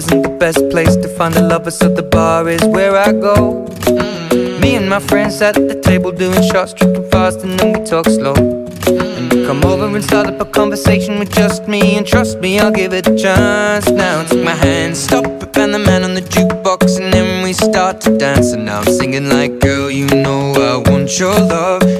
isn't the best place to find a lover, so the bar is where I go. Me and my friends at the table doing shots, tripping fast, and then we talk slow. And come over and start up a conversation with just me, and trust me, I'll give it a chance. Now take my hand, stop it, and the man on the jukebox, and then we start to dance. And now I'm singing like, girl, you know I want your love.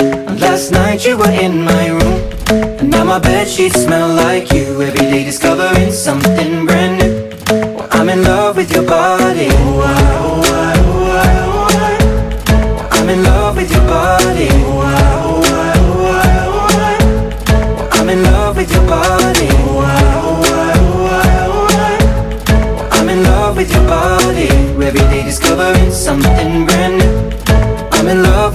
Last night you were in my room. And now my bed sheets smell like you. Every day discovering something brand new. Well, I'm in love with your body. Oh, I, oh, I, oh, I, oh, I. I'm in love with your body. Oh, I, oh, I, oh, I, oh, I. I'm in love with your body. Oh, I, oh, I, oh, I, oh, I. I'm in love with your body. Every day discovering something brand new.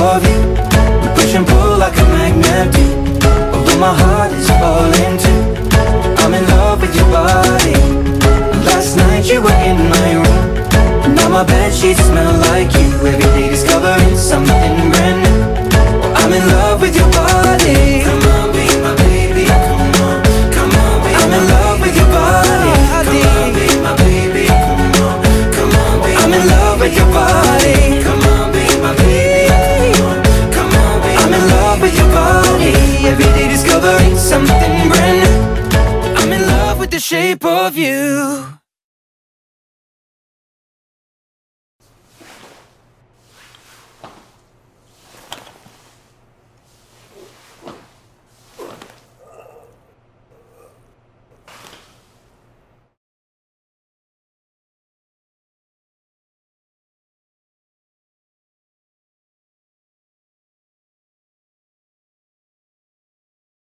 of you. We push and pull like a magnet do. Although my heart is falling too. I'm in love with your body. Last night you were in my room. Now my bed sheets smell like you. Every day discovering something of you.